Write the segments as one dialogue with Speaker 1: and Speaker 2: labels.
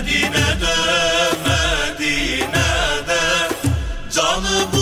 Speaker 1: Medine'de, Medine'de canı
Speaker 2: bu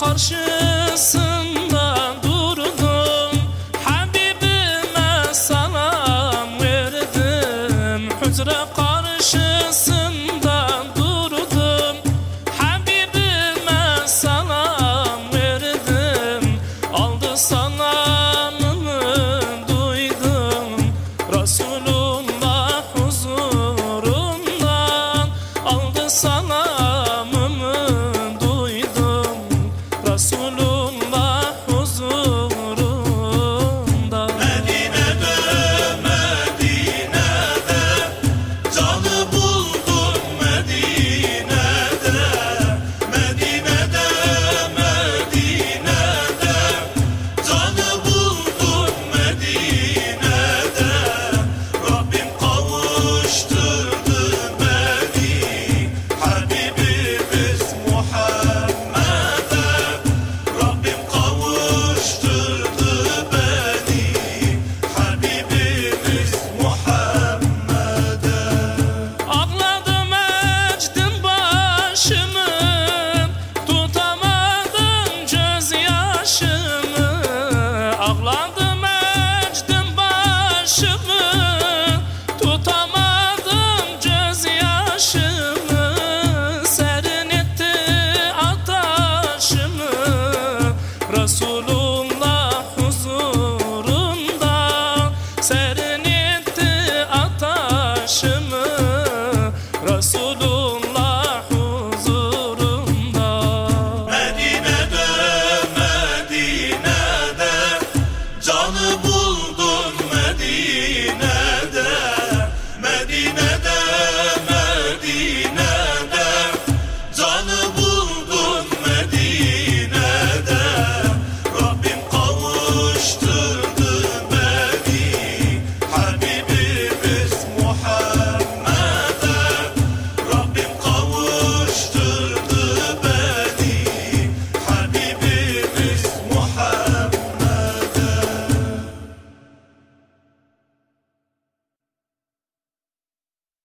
Speaker 2: karşısında durdum. Habibime salam verdim. Hücre karşısında durdum. Habibime salam verdim. Aldı salamını duydum. Resulullah huzurundan Aldı salam